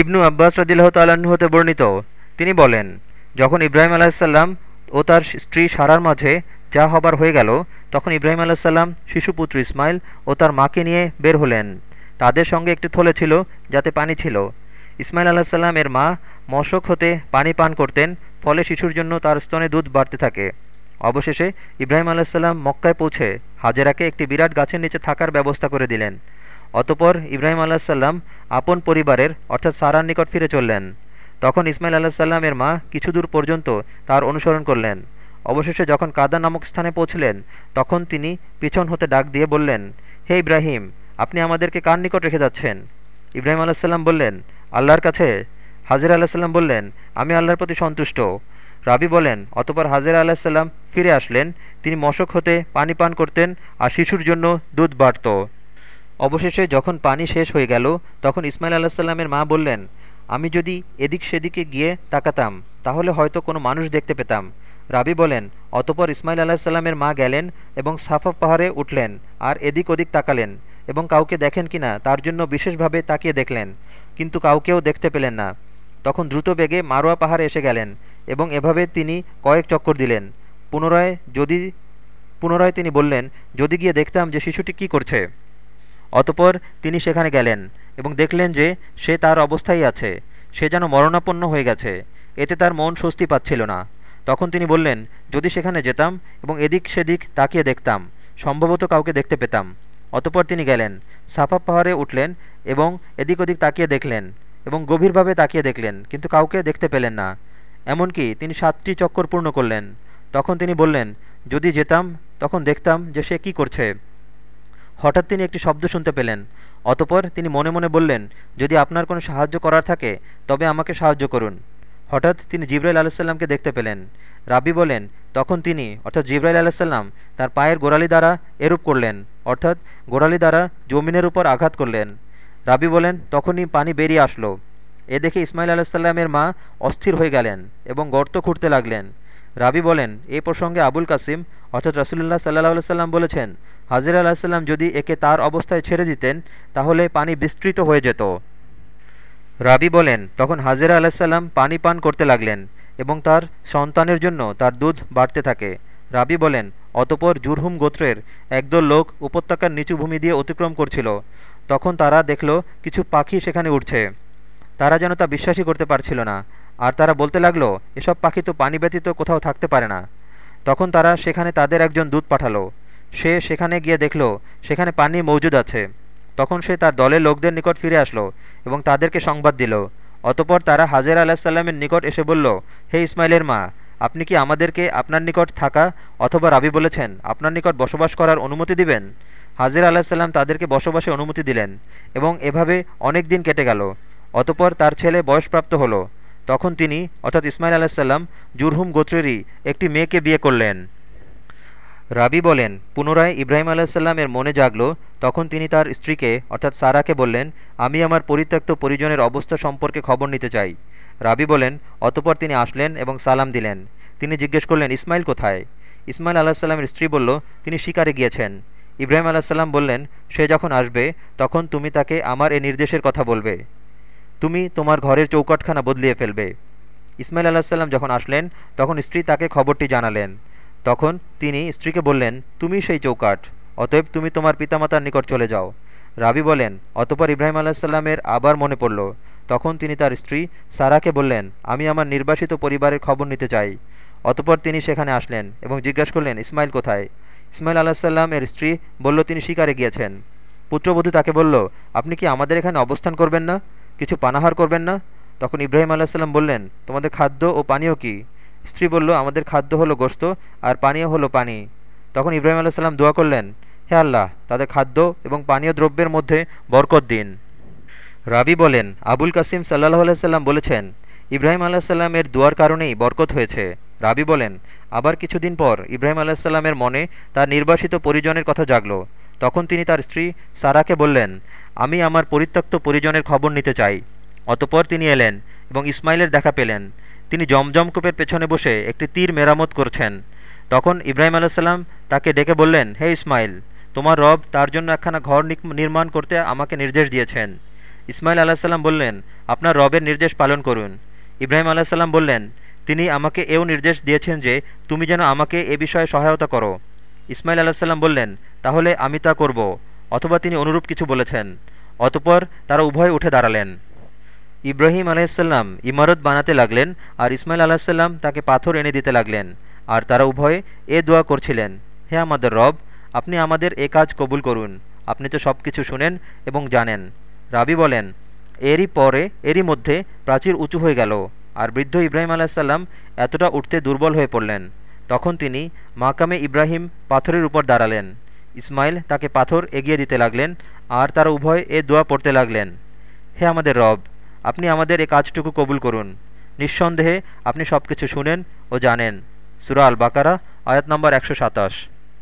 ইবনু আব্বাস রদিল্লাহ তাল্লাহ্ন হতে বর্ণিত, তিনি বলেন, যখন ইব্রাহিম আলাহিসাল্লাম ও তার স্ত্রী সারার মাঝে যা হবার হয়ে গেল, তখন ইব্রাহিম আলাহিসাল্লাম শিশুপুত্র ইসমাইল ও তার মাকে নিয়ে বের হলেন। তাদের সঙ্গে একটি থলে ছিল যাতে পানি ছিল। ইসমাইল আলাহিসাল্লাম এর মা মশক হতে পানি পান করতেন, ফলে শিশুর জন্য তার স্তনে দুধ বাড়তে থাকে। অবশেষে ইব্রাহিম আলাহিসাল্লাম মক্কায় পৌঁছে হাজেরাকে একটি বিরাট গাছের নিচে থাকার ব্যবস্থা করে দিলেন। অতপর ইব্রাহিম আলাহিসাল্লাম আপন পরিবারের, অর্থাৎ সারার নিকট ফিরে চললেন। তখন ইসমাইল আল্লাহ এর মা কিছু দূর পর্যন্ত তার অনুসরণ করলেন। অবশেষে যখন কাদা নামক স্থানে পৌঁছলেন, তখন তিনি পিছন হতে ডাক দিয়ে বললেন, হে ইব্রাহিম, আপনি আমাদেরকে কার নিকট রেখে যাচ্ছেন? ইব্রাহিম আলাহিসাল্লাম বললেন, আল্লাহর কাছে? হাজির আল্লাহ সাল্লাম বললেন, আমি আল্লাহর প্রতি সন্তুষ্ট। রাবি বলেন, অতপর হাজিরা আলাহিসাল্লাম ফিরে আসলেন। তিনি মশক হতে পানি পান করতেন আর শিশুর জন্য দুধ বাড়ত। অবশেষে যখন পানি শেষ হয়ে গেল, তখন ইসমাইল আলাহিসাল্লামের মা বললেন, আমি যদি এদিক সেদিকে গিয়ে তাকাতাম, তাহলে হয়তো কোনো মানুষ দেখতে পেতাম। রাবি বলেন, অতপর ইসমাইল আলাহিসাল্লামের মা গেলেন এবং সাফা পাহাড়ে উঠলেন আর এদিক ওদিক তাকালেন এবং কাউকে দেখেন কিনা তার জন্য বিশেষভাবে তাকিয়ে দেখলেন, কিন্তু কাউকেও দেখতে পেলেন না। তখন দ্রুত বেগে মারোয়া পাহাড়ে এসে গেলেন এবং এভাবে তিনি কয়েক চক্কর দিলেন। পুনরায় যদি, পুনরায় তিনি বললেন, যদি গিয়ে দেখতাম যে শিশুটি কি করছে। অতপর তিনি সেখানে গেলেন এবং দেখলেন যে সে তার অবস্থায় আছে, সে যেন মরণাপন্ন হয়ে গেছে, এতে তার মন স্বস্তি পাচ্ছিল না। তখন তিনি বললেন, যদি সেখানে যেতাম এবং এদিক সেদিক তাকিয়ে দেখতাম, সম্ভবত কাউকে দেখতে পেতাম। অতপর তিনি গেলেন, সাফা পাহাড়ে উঠলেন এবং এদিক ওদিক তাকিয়ে দেখলেন এবং গভীরভাবে তাকিয়ে দেখলেন, কিন্তু কাউকে দেখতে পেলেন না। এমনকি তিনি সাতটি চক্কর পূর্ণ করলেন। তখন তিনি বললেন, যদি যেতাম, তখন দেখতাম যে সে কি করছে। হঠাৎ তিনি একটি শব্দ শুনতে পেলেন। অতপর তিনি মনে মনে বললেন, যদি আপনার কোনো সাহায্য করার থাকে, তবে আমাকে সাহায্য করুন। হঠাৎ তিনি জিব্রাইল আলাহিসাল্লামকে দেখতে পেলেন। রাবি বলেন তখন তিনি, অর্থাৎ জিব্রাইল আলাহিসাল্লাম তার পায়ের গোড়ালি দ্বারা এরূপ করলেন, অর্থাৎ গোড়ালি দ্বারা জমিনের উপর আঘাত করলেন। রাবি বলেন তখনই পানি বেরিয়ে আসলো। এ দেখে ইসমাইল আলাহিসাল্লামের মা অস্থির হয়ে গেলেন এবং গর্ত খুঁড়তে লাগলেন। রাবি বলেন এই প্রসঙ্গে আবুল কাসিম অর্থাৎ রসুল্লাহ সাল্লাহ সাল্লাম বলেছেন, হাজির আলাহিসাল্লাম যদি একে তার অবস্থায় ছেড়ে দিতেন, তাহলে পানি বিস্তৃত হয়ে যেত। রাবি বলেন, তখন হাজিরা আলাহিসাল্লাম পানি পান করতে লাগলেন এবং তার সন্তানের জন্য তার দুধ বাড়তে থাকে। রাবি বলেন, অতপর জুরহুম গোত্রের একদল লোক উপত্যকার নিচু ভূমি দিয়ে অতিক্রম করছিল। তখন তারা দেখল, কিছু পাখি সেখানে উঠছে তারা যেন তা বিশ্বাসই করতে পারছিল না। আর তারা বলতে লাগল, এসব পাখি তো পানি ব্যতীত কোথাও থাকতে পারে না। তখন তারা সেখানে তাদের একজন দূত পাঠালো। সে সেখানে গিয়ে দেখল, সেখানে পানি মজুদ আছে। তখন সে তার দলের লোকদের নিকট ফিরে আসলো এবং তাদেরকে সংবাদ দিল। অতপর তারা হাজের আলাহিসাল্লামের নিকট এসে বলল, হে ইসমাইলের মা, আপনি কি আমাদেরকে আপনার নিকট থাকা অথবা রাবি বলেছেন, আপনার নিকট বসবাস করার অনুমতি দিবেন? হাজির আলাহিসাল্লাম তাদেরকে বসবাসে অনুমতি দিলেন এবং এভাবে অনেক দিন কেটে গেল। অতপর তার ছেলে বয়সপ্রাপ্ত হলো। তখন তিনি, অর্থাৎ ইসমাইল আলাহিসাল্লাম জুরহুম গোত্রেরই একটি মেয়েকে বিয়ে করলেন। রাবি বলেন, পুনরায় ইব্রাহিম আলাহিসাল্লামের মনে জাগল, তখন তিনি তার স্ত্রীকে, অর্থাৎ সারাকে বললেন, আমি আমার পরিত্যক্ত পরিজনের অবস্থা সম্পর্কে খবর নিতে চাই। রাবি বলেন, অতপর তিনি আসলেন এবং সালাম দিলেন। তিনি জিজ্ঞেস করলেন, ইসমাইল কোথায়? ইসমাইল আলাহিসাল্লামের স্ত্রী বলল, তিনি শিকারে গিয়েছেন। ইব্রাহিম আলাহিসাল্লাম বললেন, সে যখন আসবে, তখন তুমি তাকে আমার এ নির্দেশের কথা বলবে। তুমি তোমার ঘরের চৌকাটখানা বদলিয়ে ফেলবে। ইসমাইল আলাহিসাল্লাম যখন আসলেন, তখন স্ত্রী তাকে খবরটি জানালেন। তখন তিনি স্ত্রীকে বললেন, তুমি সেই চৌকাট অতএব তুমি তোমার পিতামাতার নিকট চলে যাও। রাবি বলেন, অতপর ইব্রাহিম আলাহিসাল্লামের আবার মনে পড়ল। তখন তিনি তার স্ত্রী সারাকে বললেন, আমি আমার নির্বাসিত পরিবারের খবর নিতে চাই। অতপর তিনি সেখানে আসলেন এবং জিজ্ঞাসা করলেন, ইসমাইল কোথায়? ইসমাইল আলাহিসাল্লাম এর স্ত্রী বলল, তিনি শিকারে গিয়েছেন। পুত্রবধূ তাকে বলল, আপনি কি আমাদের এখানে অবস্থান করবেন না? কিছু পানাহার করবেন না? তখন ইব্রাহিম আলাহিসাল্লাম বললেন, তোমাদের খাদ্য ও পানীয় কি? স্ত্রী বলল, আমাদের খাদ্য হলো গোস্ত আর পানীয় হলো পানি। তখন ইব্রাহিম আল্লাহ সাল্লাম দোয়া করলেন, হে আল্লাহ, তাদের খাদ্য এবং পানীয় দ্রব্যের মধ্যে বরকত দিন। রাবি বলেন, আবুল কাসিম সাল্লাহ আলাইসাল্লাম বলেছেন, ইব্রাহিম আল্লাহ সাল্লামের দোয়ার কারণেই বরকত হয়েছে। রাবি বলেন, আবার কিছুদিন পর ইব্রাহিম আল্লাহ সাল্লামের মনে তার নির্বাসিত পরিজনের কথা জাগল। তখন তিনি তার স্ত্রী সারাকে বললেন আমি আমার পরিত্যক্ত পরিজনের খবর নিতে চাই। অতপর তিনি এলেন এবং ইসমাইলের দেখা পেলেন। তিনি জমজম কূপের পেছনে বসে একটি তীর মেরামত করছেন। তখন ইব্রাহিম আলাইসাল্লাম তাকে ডেকে বললেন, হে ইসমাইল, তোমার রব তার জন্য একখানা ঘর নির্মাণ করতে আমাকে নির্দেশ দিয়েছেন। ইসমাইল আলাহিসাল্লাম বললেন, আপনার রবের নির্দেশ পালন করুন। ইব্রাহিম আলাহিসাল্লাম বললেন, তিনি আমাকে এও নির্দেশ দিয়েছেন যে তুমি যেন আমাকে এ বিষয়ে সহায়তা করো। ইসমাইল আলাহিসাল্লাম বললেন, তাহলে আমি তা করব। অথবা তিনি অনুরূপ কিছু বলেছেন। অতপর তারা উভয় উঠে দাঁড়ালেন। ইব্রাহিম আলাইসাল্লাম ইমারত বানাতে লাগলেন আর ইসমাইল আলাহিসাল্লাম তাকে পাথর এনে দিতে লাগলেন। আর তারা উভয়ে এ দোয়া করছিলেন, হে আমাদের রব, আপনি আমাদের এ কাজ কবুল করুন। আপনি তো সব কিছু শুনেন এবং জানেন। রাবি বলেন, এরই পরে, এরই মধ্যে প্রাচীর উঁচু হয়ে গেল আর বৃদ্ধ ইব্রাহিম আলাহিসাল্লাম এতটা উঠতে দুর্বল হয়ে পড়লেন। তখন তিনি মাকামে ইব্রাহিম পাথরের উপর দাঁড়ালেন। ইসমাইল তাকে পাথর এগিয়ে দিতে লাগলেন আর তারা উভয় এ দোয়া পড়তে লাগলেন। হে আমাদের রব, আপনি আমাদের এ কাজটুকু কবুল করুন। নিঃসন্দেহে আপনি সব কিছু শুনেন ও জানেন। সুরা আল বাকারা আয়াত নম্বর একশো সাতাশ।